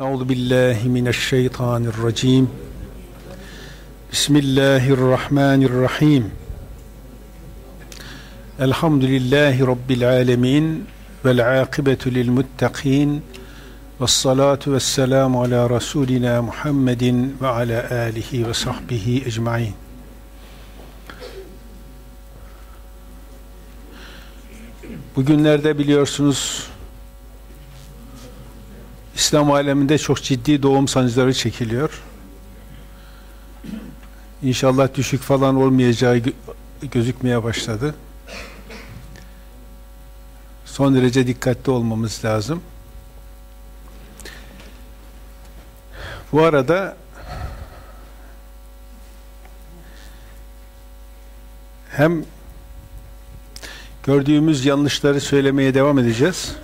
Euzu billahi mineşşeytanirracim. Bismillahirrahmanirrahim. Elhamdülillahi rabbil alamin vel akibetu lil muttakin. Ves salatu ves selamu ala rasulina Muhammedin ve ala alihi ve sahbihi ecmaîn. Bugünlerde biliyorsunuz İslam aleminde çok ciddi doğum sancıları çekiliyor. İnşallah düşük falan olmayacağı gözükmeye başladı. Son derece dikkatli olmamız lazım. Bu arada hem gördüğümüz yanlışları söylemeye devam edeceğiz.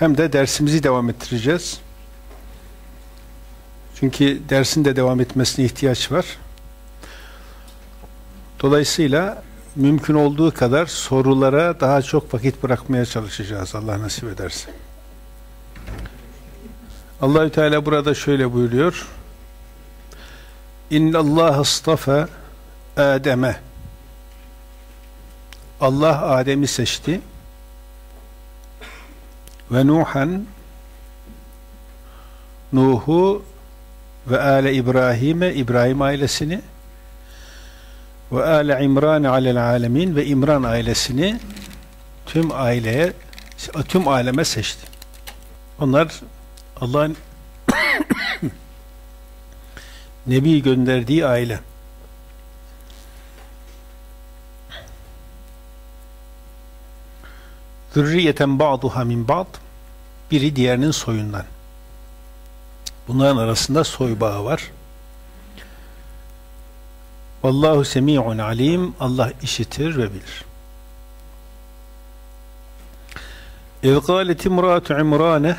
Hem de dersimizi devam ettireceğiz. Çünkü dersin de devam etmesine ihtiyaç var. Dolayısıyla mümkün olduğu kadar sorulara daha çok vakit bırakmaya çalışacağız Allah nasip ederse. Allahü Teala burada şöyle buyuruyor. İnna Allah Adem'e Allah Adem'i seçti ve Nuhan Nuh'u ve ale İbrahim'e İbrahim ailesini ve ale İmran alel alemin ve İmran ailesini tüm aileye tüm aleme seçti. Onlar Allah'ın Nebi gönderdiği aile. Zürriyeten ba'duha min ba'd biri diğerinin soyundan. Bunların arasında soy bağı var. Vallahu semi'un alim. Allah işitir ve bilir. İz galet imratu imrane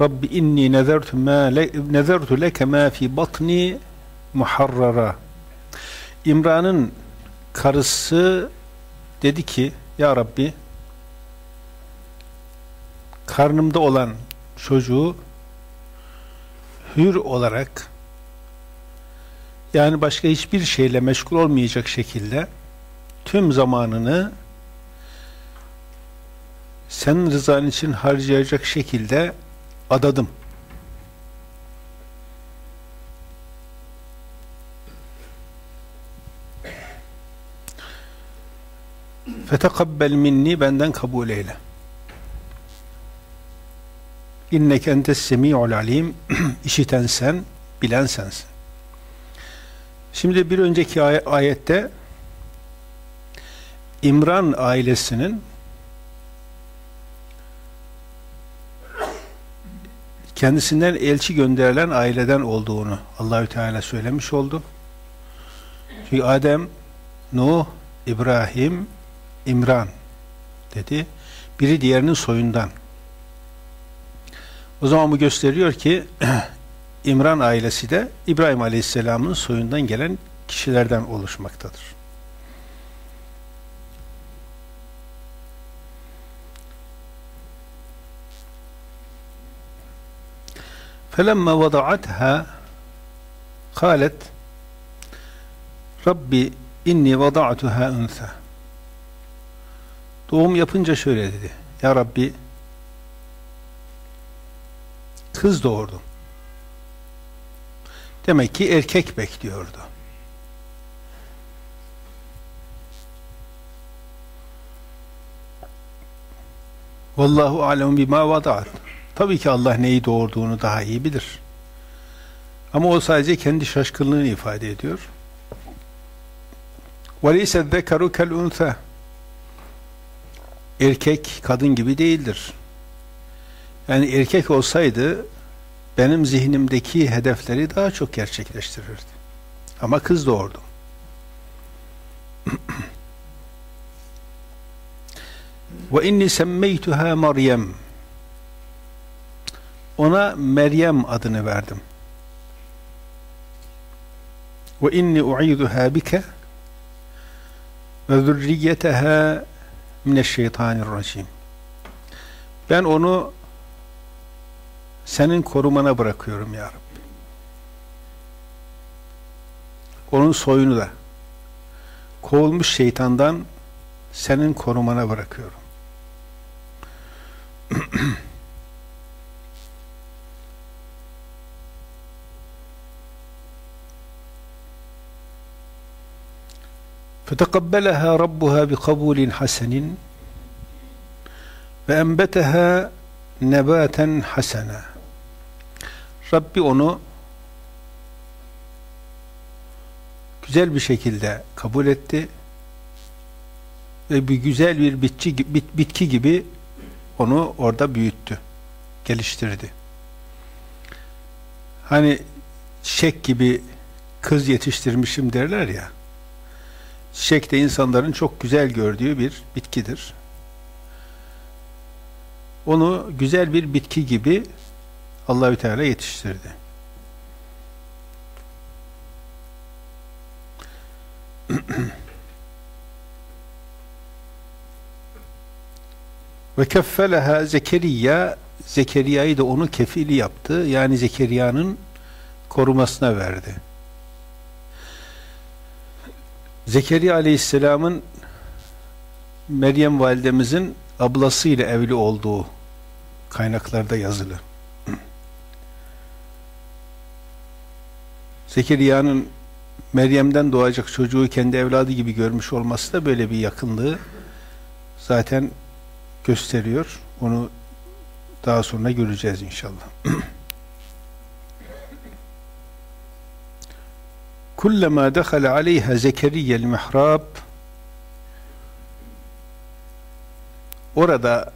Rabbi inni nezertu ma nezertu leke ma fi batni muharrara. İmran'ın karısı dedi ki ya Rabbi karnımda olan çocuğu hür olarak yani başka hiçbir şeyle meşgul olmayacak şekilde tüm zamanını senin rızan için harcayacak şekilde adadım. Fetekabbel minni benden kabul eyle. İnneke entes semi'ul alim işiten sen, bilen sensin. Şimdi bir önceki ay ayette İmran ailesinin kendisinden elçi gönderilen aileden olduğunu Allahü Teala söylemiş oldu. Çünkü Adem, Nuh, İbrahim, İmran dedi. Biri diğerinin soyundan. O zaman bu gösteriyor ki İmran ailesi de İbrahim Aleyhisselam'ın soyundan gelen kişilerden oluşmaktadır. فَلَمَّا وَضَعَتْهَا قالت Rabbi inni vada'tuha unsa Doğum yapınca şöyle dedi. Ya Rabbi kız doğurdum. Demek ki erkek bekliyordu. Vallahu alem bima vada'at. Tabii ki Allah neyi doğurduğunu daha iyi bilir. Ama o sadece kendi şaşkınlığını ifade ediyor. وَلَيْسَ الذَّكَرُ كَالْاُنْثَى Erkek kadın gibi değildir. Yani erkek olsaydı benim zihnimdeki hedefleri daha çok gerçekleştirirdi. Ama kız doğurdum. Ve inni semmeytuha Meryem. Ona Meryem adını verdim. Ve inni u'iduha bike ve zürriyeteha mineşşeytanirracim. Ben onu senin korumana bırakıyorum ya Rabbi. Onun soyunu da kovulmuş şeytandan senin korumana bırakıyorum. فتقبلها ربها بقبول حسن وأنبتها نباتا حسنا Rabbi onu güzel bir şekilde kabul etti ve bir güzel bir bitki, bit, bitki gibi onu orada büyüttü, geliştirdi. Hani çiçek gibi kız yetiştirmişim derler ya, çiçek de insanların çok güzel gördüğü bir bitkidir. Onu güzel bir bitki gibi Allahü Teala yetiştirdi. Ve keffeleha Zekeriya Zekeriya'yı da onu kefili yaptı. Yani Zekeriya'nın korumasına verdi. Zekeriya Aleyhisselam'ın Meryem validemizin ablasıyla evli olduğu kaynaklarda yazılı. Zekeriya'nın Meryem'den doğacak çocuğu kendi evladı gibi görmüş olması da böyle bir yakınlığı zaten gösteriyor. Onu daha sonra göreceğiz inşallah. Kullama dakhala aleyha Zekeriya'l mihrab Orada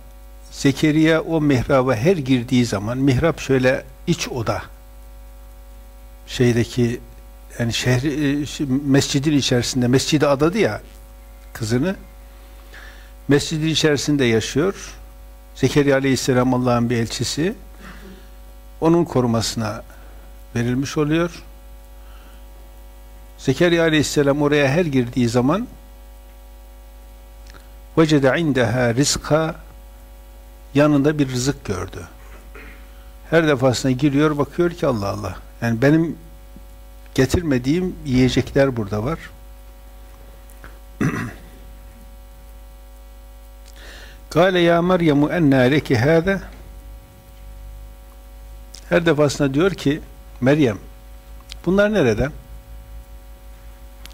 Zekeriya o mihraba her girdiği zaman mihrap şöyle iç oda şeydeki yani şehri e, mescidin içerisinde mescidi adadı ya kızını mescidin içerisinde yaşıyor Zekeriya aleyhisselam Allah'ın bir elçisi onun korumasına verilmiş oluyor Zekeriya aleyhisselam oraya her girdiği zaman vecede indeha rizka yanında bir rızık gördü. Her defasında giriyor bakıyor ki Allah Allah. Yani benim getirmediğim yiyecekler burada var. Kale ya Meryem enna leki hâze Her defasında diyor ki Meryem bunlar nereden?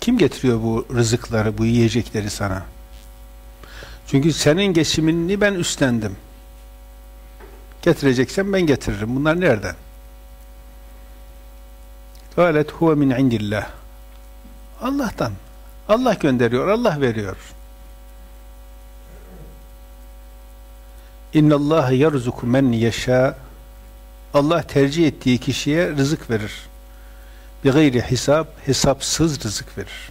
Kim getiriyor bu rızıkları, bu yiyecekleri sana? Çünkü senin geçimini ben üstlendim. Getireceksen ben getiririm. Bunlar nereden? Galet huve min indillah. Allah'tan. Allah gönderiyor, Allah veriyor. İnna Allah yerzuku men yeşâ. Allah tercih ettiği kişiye rızık verir. Bir gayri hesap, hesapsız rızık verir.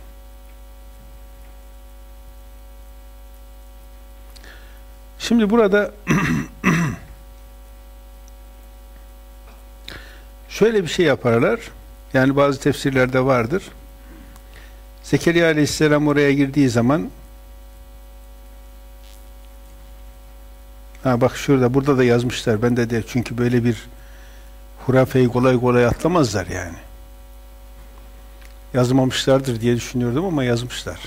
Şimdi burada şöyle bir şey yaparlar. Yani bazı tefsirlerde vardır. Zekeriya Aleyhisselam oraya girdiği zaman ha bak şurada burada da yazmışlar. Ben de de çünkü böyle bir hurafeyi kolay kolay atlamazlar yani. Yazmamışlardır diye düşünüyordum ama yazmışlar.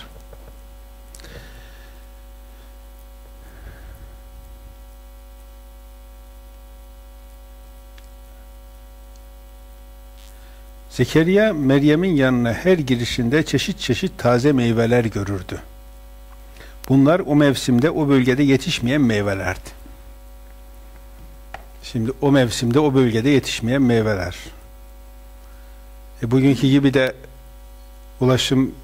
Zekeriya Meryem'in yanına her girişinde çeşit çeşit taze meyveler görürdü. Bunlar o mevsimde o bölgede yetişmeyen meyvelerdi. Şimdi o mevsimde o bölgede yetişmeyen meyveler. E bugünkü gibi de ulaşım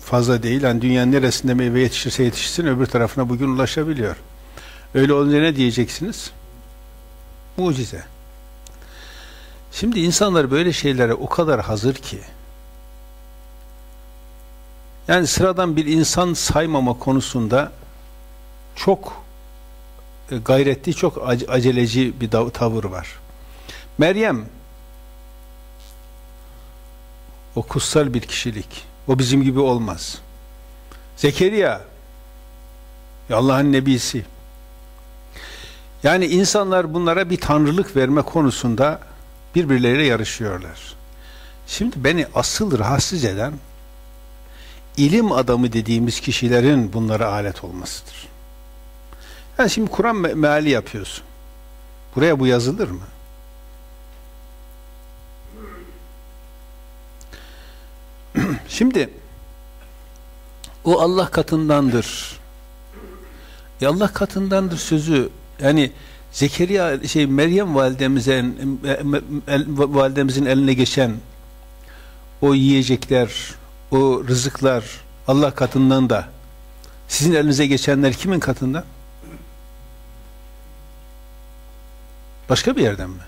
fazla değil. Yani dünyanın neresinde meyve yetişirse yetişsin öbür tarafına bugün ulaşabiliyor. Öyle olunca ne diyeceksiniz? Mucize. Şimdi insanlar böyle şeylere o kadar hazır ki yani sıradan bir insan saymama konusunda çok e, gayretli, çok aceleci bir tavır var. Meryem o kutsal bir kişilik. O bizim gibi olmaz. Zekeriya Allah'ın nebisi. Yani insanlar bunlara bir tanrılık verme konusunda birbirleriyle yarışıyorlar. Şimdi beni asıl rahatsız eden ilim adamı dediğimiz kişilerin bunlara alet olmasıdır. Yani şimdi Kur'an me meali yapıyorsun. Buraya bu yazılır mı? Şimdi o Allah katındandır. Ya Allah katındandır sözü yani Zekeriya şey Meryem validemizin validemizin eline geçen o yiyecekler, o rızıklar Allah katından da sizin elinize geçenler kimin katında? Başka bir yerden mi?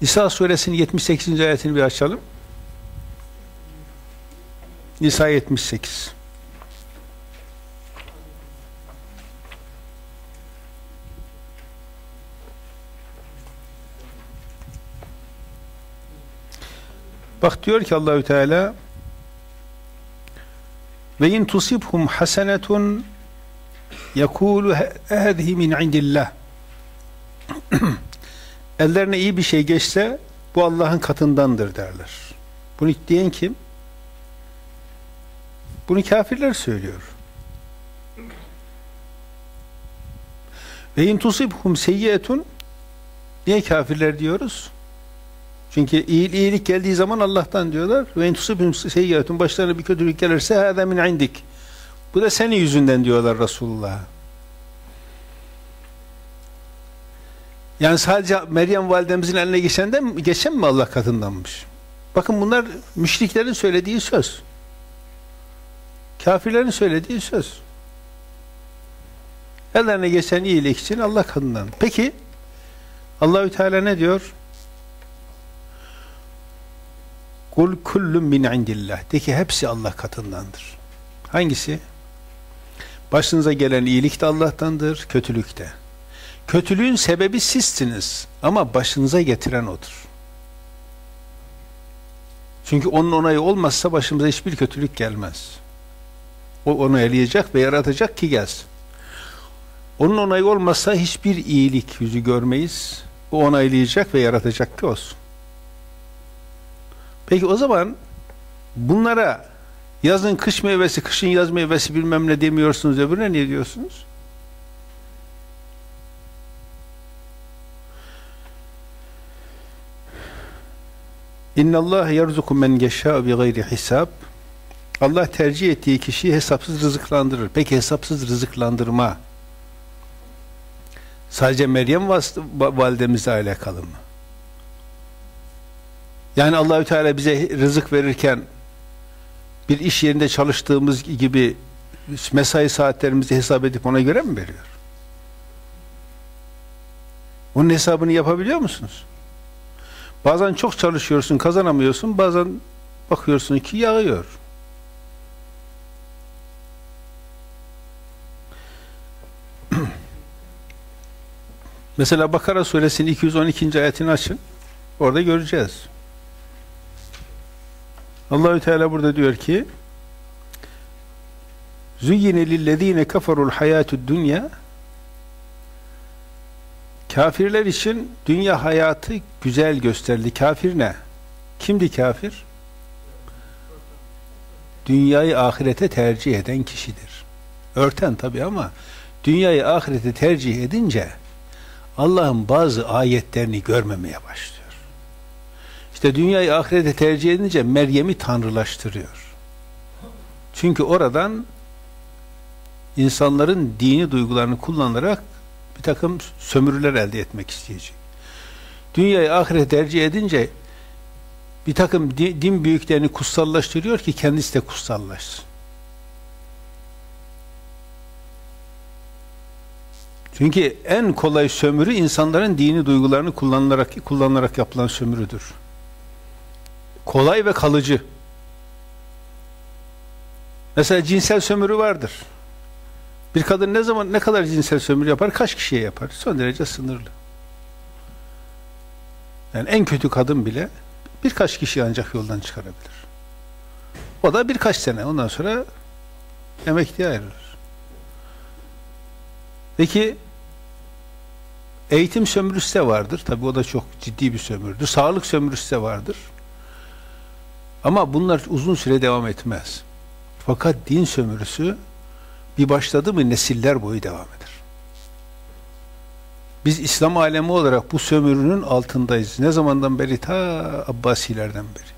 İsa suresinin 78. ayetini bir açalım. İsa 78. Bak diyor ki Allahü Teala ve in tusibhum hasenetun yekulu hadihi min indillah ellerine iyi bir şey geçse bu Allah'ın katındandır derler. Bunu diyen kim? Bunu kafirler söylüyor. Ve in tusibhum seyyiyetun niye kafirler diyoruz? Çünkü iyilik geldiği zaman Allah'tan diyorlar. Ve in tusibhum seyyiyetun başlarına bir kötülük gelirse hâzâ min indik. Bu da senin yüzünden diyorlar Resulullah'a. Yani sadece Meryem validemizin eline geçenden geçen mi Allah katındanmış? Bakın bunlar müşriklerin söylediği söz. Kafirlerin söylediği söz. Ellerine geçen iyilik için Allah katından. Peki Allahü Teala ne diyor? Kul kullun min indillah. De ki hepsi Allah katındandır. Hangisi? Başınıza gelen iyilik de Allah'tandır, kötülük de. Kötülüğün sebebi sizsiniz ama başınıza getiren odur. Çünkü onun onayı olmazsa başımıza hiçbir kötülük gelmez. O onu eleyecek ve yaratacak ki gelsin. Onun onayı olmazsa hiçbir iyilik yüzü görmeyiz. O onaylayacak ve yaratacak ki olsun. Peki o zaman bunlara yazın kış meyvesi, kışın yaz meyvesi bilmem ne demiyorsunuz öbürüne ne diyorsunuz? İnna Allah yerzuku men yeşâ bi gayri hisab. Allah tercih ettiği kişiyi hesapsız rızıklandırır. Peki hesapsız rızıklandırma sadece Meryem validemizle alakalı mı? Yani Allahü Teala bize rızık verirken bir iş yerinde çalıştığımız gibi mesai saatlerimizi hesap edip ona göre mi veriyor? Onun hesabını yapabiliyor musunuz? Bazen çok çalışıyorsun, kazanamıyorsun. Bazen bakıyorsun ki yağıyor. Mesela Bakara suresinin 212. ayetini açın. Orada göreceğiz. Allahü Teala burada diyor ki Züyyine lillezine kafarul hayatud dünya Kafirler için dünya hayatı güzel gösterildi. Kafir ne? Kimdi kafir? Dünyayı ahirete tercih eden kişidir. Örten tabi ama dünyayı ahirete tercih edince Allah'ın bazı ayetlerini görmemeye başlıyor. İşte dünyayı ahirete tercih edince Meryem'i tanrılaştırıyor. Çünkü oradan insanların dini duygularını kullanarak bir takım sömürüler elde etmek isteyecek. Dünyayı ahiret tercih edince bir takım din büyüklerini kutsallaştırıyor ki kendisi de kutsallaşsın. Çünkü en kolay sömürü insanların dini duygularını kullanılarak kullanılarak yapılan sömürüdür. Kolay ve kalıcı. Mesela cinsel sömürü vardır. Bir kadın ne zaman ne kadar cinsel sömürü yapar? Kaç kişiye yapar? Son derece sınırlı. Yani en kötü kadın bile birkaç kişi ancak yoldan çıkarabilir. O da birkaç sene. Ondan sonra emekliye ayrılır. Peki eğitim sömürüsü de vardır. Tabi o da çok ciddi bir sömürüdür. Sağlık sömürüsü de vardır. Ama bunlar uzun süre devam etmez. Fakat din sömürüsü bir başladı mı nesiller boyu devam eder. Biz İslam alemi olarak bu sömürünün altındayız. Ne zamandan beri? Ta Abbasilerden beri.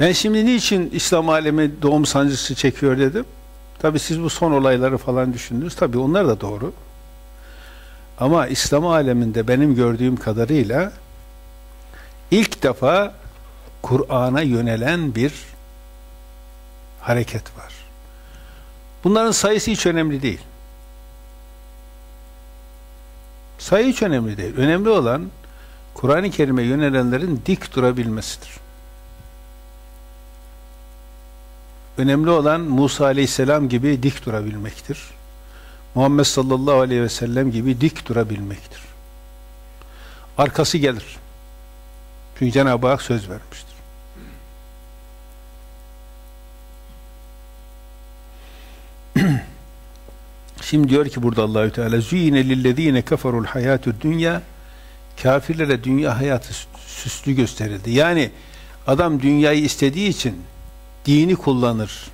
Ben şimdi niçin İslam alemi doğum sancısı çekiyor dedim. Tabi siz bu son olayları falan düşündünüz. Tabi onlar da doğru. Ama İslam aleminde benim gördüğüm kadarıyla ilk defa Kur'an'a yönelen bir hareket var. Bunların sayısı hiç önemli değil. Sayı hiç önemli değil. Önemli olan Kur'an-ı Kerim'e yönelenlerin dik durabilmesidir. Önemli olan Musa aleyhisselam gibi dik durabilmektir. Muhammed sallallahu aleyhi ve sellem gibi dik durabilmektir. Arkası gelir. Çünkü Cenab-ı Hak söz vermiştir. Şimdi diyor ki burada Allahü Teala zuyine lillezine keferul hayatud dünya kafirlere dünya hayatı süslü gösterildi. Yani adam dünyayı istediği için dini kullanır.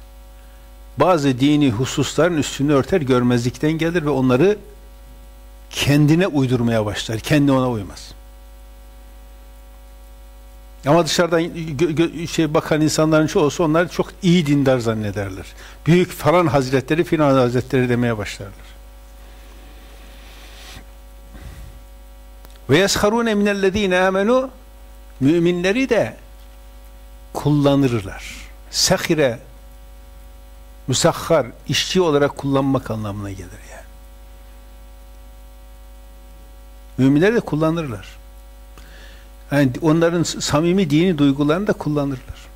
Bazı dini hususların üstünü örter, görmezlikten gelir ve onları kendine uydurmaya başlar. Kendi ona uymaz. Ama dışarıdan şey bakan insanların çoğusu onlar çok iyi dindar zannederler. Büyük falan hazretleri, filan hazretleri demeye başlarlar. Ve yesharune minellezine amenu müminleri de kullanırlar. Sahire müsahhar, işçi olarak kullanmak anlamına gelir yani. Müminleri de kullanırlar. Yani onların samimi dini duygularını da kullanırlar.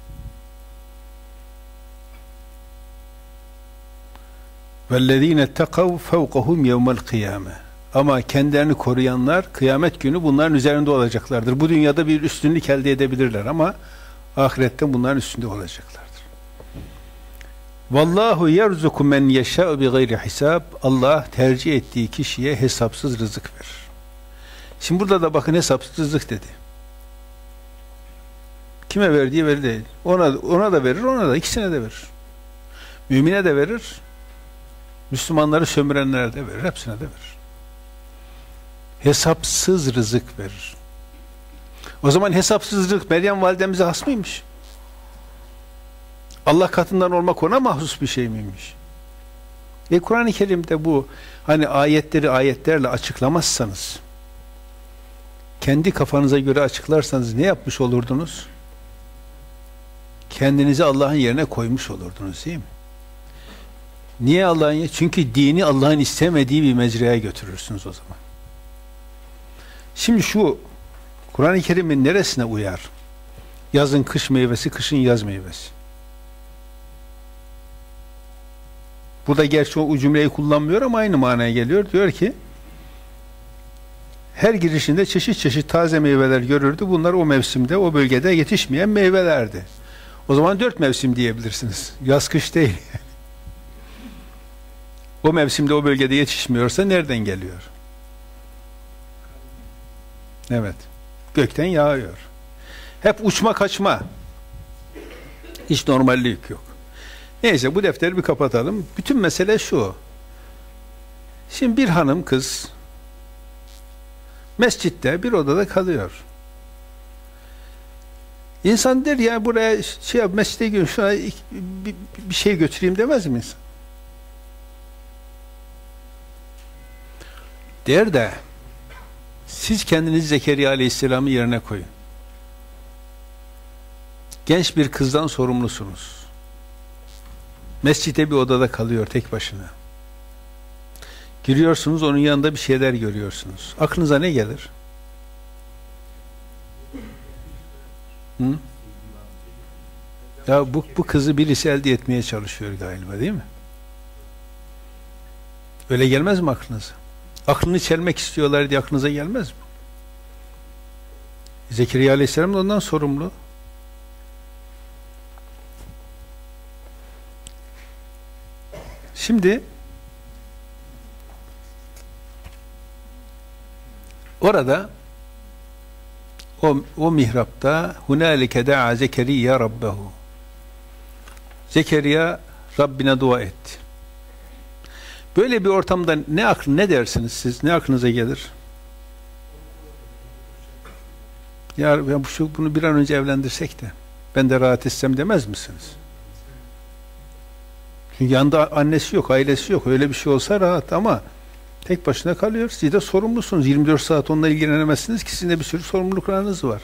وَالَّذ۪ينَ اتَّقَوْا فَوْقَهُمْ يَوْمَ الْقِيَامَةِ Ama kendilerini koruyanlar kıyamet günü bunların üzerinde olacaklardır. Bu dünyada bir üstünlük elde edebilirler ama ahirette bunların üstünde olacaklardır. Vallahu yerzuku men yeşâ'u bi gayri hisab. Allah tercih ettiği kişiye hesapsız rızık verir. Şimdi burada da bakın hesapsız rızık dedi. Kime verdiği belli değil. Ona, ona da verir, ona da ikisine de verir. Mümine de verir, Müslümanları sömürenlere de verir, hepsine de verir. Hesapsız rızık verir. O zaman hesapsız rızık Meryem validemize has mıymış? Allah katından olmak ona mahsus bir şey miymiş? E Kur'an-ı Kerim'de bu hani ayetleri ayetlerle açıklamazsanız kendi kafanıza göre açıklarsanız ne yapmış olurdunuz? Kendinizi Allah'ın yerine koymuş olurdunuz değil mi? Niye Allah'ın yerine? Çünkü dini Allah'ın istemediği bir mecraya götürürsünüz o zaman. Şimdi şu Kur'an-ı Kerim'in neresine uyar? Yazın kış meyvesi, kışın yaz meyvesi. Burada gerçi o cümleyi kullanmıyor ama aynı manaya geliyor. Diyor ki her girişinde çeşit çeşit taze meyveler görürdü. Bunlar o mevsimde, o bölgede yetişmeyen meyvelerdi. O zaman dört mevsim diyebilirsiniz. Yaz kış değil. o mevsimde o bölgede yetişmiyorsa nereden geliyor? Evet. Gökten yağıyor. Hep uçma kaçma. Hiç normallik yok. Neyse bu defteri bir kapatalım. Bütün mesele şu. Şimdi bir hanım kız mescitte bir odada kalıyor. İnsan der ya buraya şey yap, mescide gün şuna bir, bir şey götüreyim demez mi insan? Der de siz kendinizi Zekeriya Aleyhisselam'ın yerine koyun. Genç bir kızdan sorumlusunuz. Mescide bir odada kalıyor tek başına. Giriyorsunuz onun yanında bir şeyler görüyorsunuz. Aklınıza ne gelir? Hı? Ya bu, bu kızı birisi elde etmeye çalışıyor galiba değil mi? Öyle gelmez mi aklınıza? Aklını çelmek istiyorlar diye aklınıza gelmez mi? Zekeriya Aleyhisselam da ondan sorumlu. Şimdi orada o, o mihrapta hunalike da'a Zekeriya rabbehu Zekeriya Rabbine dua etti. Böyle bir ortamda ne akıl ne dersiniz siz? Ne aklınıza gelir? Ya ben bu bunu bir an önce evlendirsek de ben de rahat etsem demez misiniz? Çünkü yanında annesi yok, ailesi yok. Öyle bir şey olsa rahat ama tek başına kalıyor. Siz de sorumlusunuz. 24 saat onunla ilgilenemezsiniz ki sizin de bir sürü sorumluluklarınız var.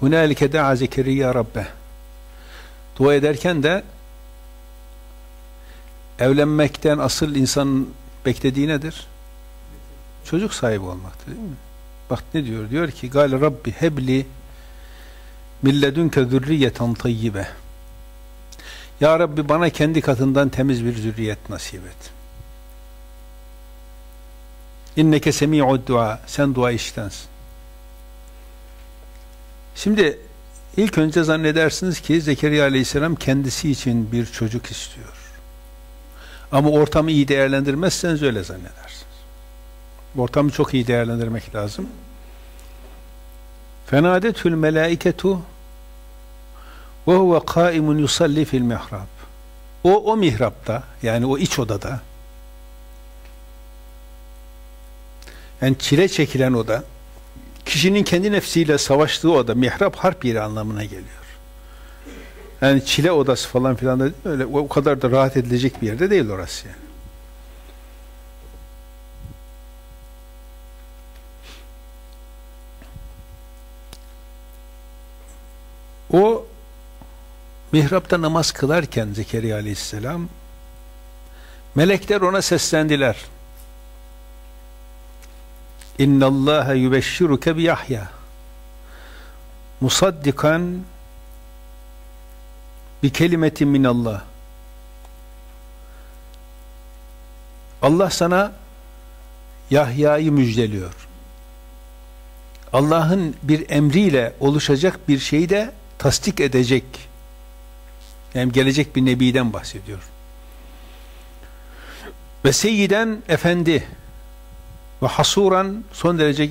Hunalike da'a Zekeriya Rabbe. Dua ederken de evlenmekten asıl insanın beklediği nedir? Çocuk sahibi olmaktır değil mi? Bak ne diyor? Diyor ki Gal Rabbi hebli milledünke zürriyeten tayyibe Ya Rabbi bana kendi katından temiz bir zürriyet nasip et. İnneke semi'ud dua. Sen dua iştensin. Şimdi ilk önce zannedersiniz ki Zekeriya Aleyhisselam kendisi için bir çocuk istiyor. Ama ortamı iyi değerlendirmezseniz öyle zannedersiniz. Ortamı çok iyi değerlendirmek lazım. Fenadetül melaiketu ve huve kaimun yusalli fil mihrab. O o mihrapta yani o iç odada yani çile çekilen oda kişinin kendi nefsiyle savaştığı oda mihrap harp yeri anlamına geliyor. Yani çile odası falan filan da öyle o kadar da rahat edilecek bir yerde değil orası yani. O mihrapta namaz kılarken Zekeriya aleyhisselam melekler ona seslendiler. Yubeşşiruke bi Yahya musaddikan bi kelimetin min Allah. Allah sana Yahya'yı müjdeliyor. Allah'ın bir emriyle oluşacak bir şeyi de tasdik edecek yani gelecek bir nebiden bahsediyor. Ve seyyiden efendi ve hasuran son derece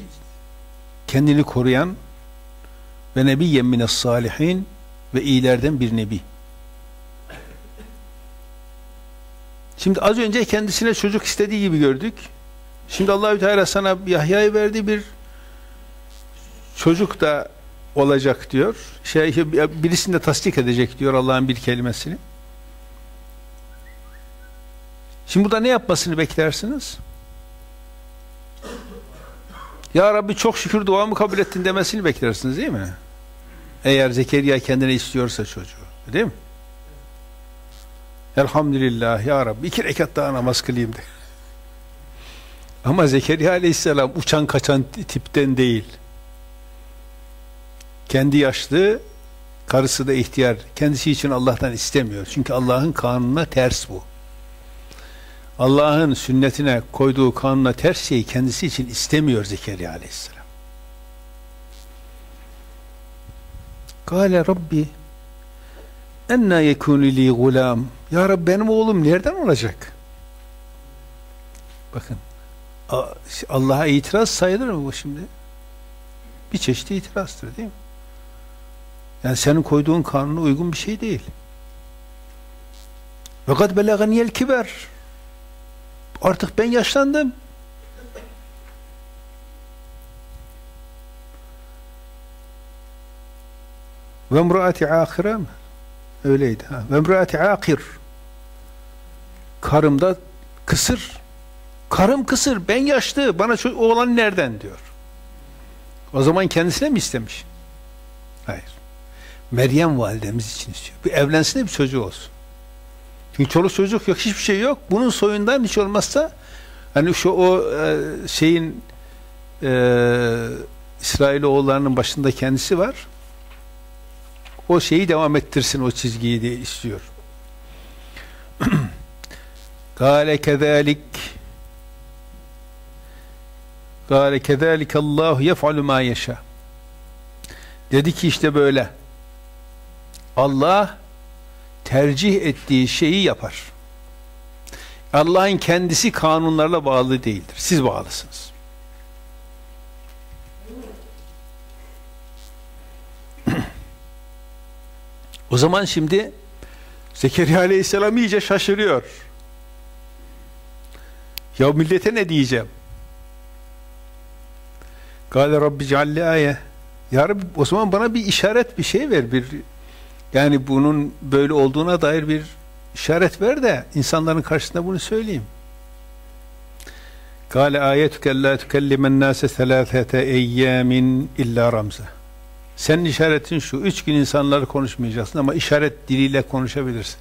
kendini koruyan ve nebiyyen mines salihin ve iyilerden bir nebi. Şimdi az önce kendisine çocuk istediği gibi gördük. Şimdi Allahü Teala sana Yahya'yı verdi bir çocuk da olacak diyor. Şey, birisini de tasdik edecek diyor Allah'ın bir kelimesini. Şimdi burada ne yapmasını beklersiniz? Ya Rabbi çok şükür duamı kabul ettin demesini beklersiniz değil mi? Eğer Zekeriya kendine istiyorsa çocuğu. Değil mi? Elhamdülillah ya Rabbi iki rekat daha namaz kılayım de. Ama Zekeriya aleyhisselam uçan kaçan tipten değil kendi yaşlı, karısı da ihtiyar, kendisi için Allah'tan istemiyor. Çünkü Allah'ın kanununa ters bu. Allah'ın sünnetine koyduğu kanuna ters şeyi kendisi için istemiyor Zekeriya aleyhisselam. Kale Rabbi enna yekunu li gulam Ya Rabbi benim oğlum nereden olacak? Bakın Allah'a itiraz sayılır mı bu şimdi? Bir çeşit itirazdır değil mi? Yani senin koyduğun kanuna uygun bir şey değil. Ve kad belaganiyel kiber. Artık ben yaşlandım. Ve mraati akire? Öyleydi. Ve mraati akir. Karım da kısır. Karım kısır. Ben yaşlı. Bana oğlan nereden diyor. O zaman kendisine mi istemiş? Meryem validemiz için istiyor. Bir evlensin de bir çocuğu olsun. Çünkü çoluk çocuk yok, hiçbir şey yok. Bunun soyundan hiç olmazsa hani şu o e, şeyin e, İsrailoğullarının başında kendisi var. O şeyi devam ettirsin o çizgiyi diye istiyor. Kale kezalik Kale kezalik Allah yef'alu ma yeşâ. Dedi ki işte böyle. Allah tercih ettiği şeyi yapar. Allah'ın kendisi kanunlarla bağlı değildir. Siz bağlısınız. o zaman şimdi Zekeriya Aleyhisselam iyice şaşırıyor. Ya millete ne diyeceğim? Gale Rabbi cealli aye. Ya Rabbi o zaman bana bir işaret bir şey ver. bir Yani bunun böyle olduğuna dair bir işaret ver de insanların karşısında bunu söyleyeyim. Kale ayetuke la tukellimen nase selâfete eyyamin illa ramza. Senin işaretin şu, üç gün insanları konuşmayacaksın ama işaret diliyle konuşabilirsin.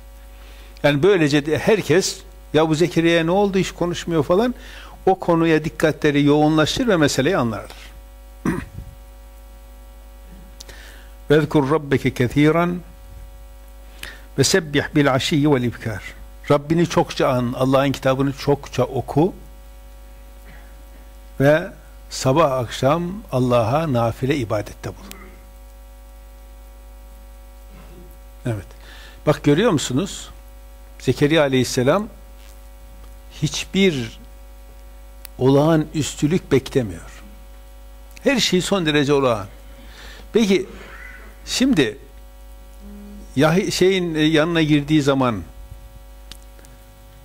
Yani böylece de herkes, ya bu Zekeriya ne oldu hiç konuşmuyor falan, o konuya dikkatleri yoğunlaştır ve meseleyi anlarlar. Vezkur rabbeke kethiran ve sebbih bil aşiyyi vel ibkar. Rabbini çokça an, Allah'ın kitabını çokça oku ve sabah akşam Allah'a nafile ibadette bulun. Evet. Bak görüyor musunuz? Zekeriya aleyhisselam hiçbir olağan üstülük beklemiyor. Her şey son derece olağan. Peki şimdi ya şeyin e, yanına girdiği zaman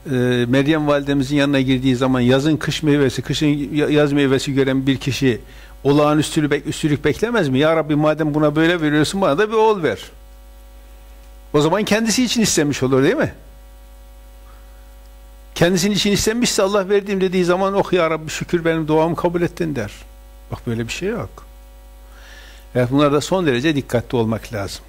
e, Meryem validemizin yanına girdiği zaman yazın kış meyvesi, kışın yaz meyvesi gören bir kişi olağanüstülük, üstülük beklemez mi? Ya Rabbi madem buna böyle veriyorsun bana da bir oğul ver. O zaman kendisi için istemiş olur değil mi? Kendisinin için istenmişse Allah verdiğim dediği zaman oh ya Rabbi şükür benim duamı kabul ettin der. Bak böyle bir şey yok. Evet bunlarda son derece dikkatli olmak lazım.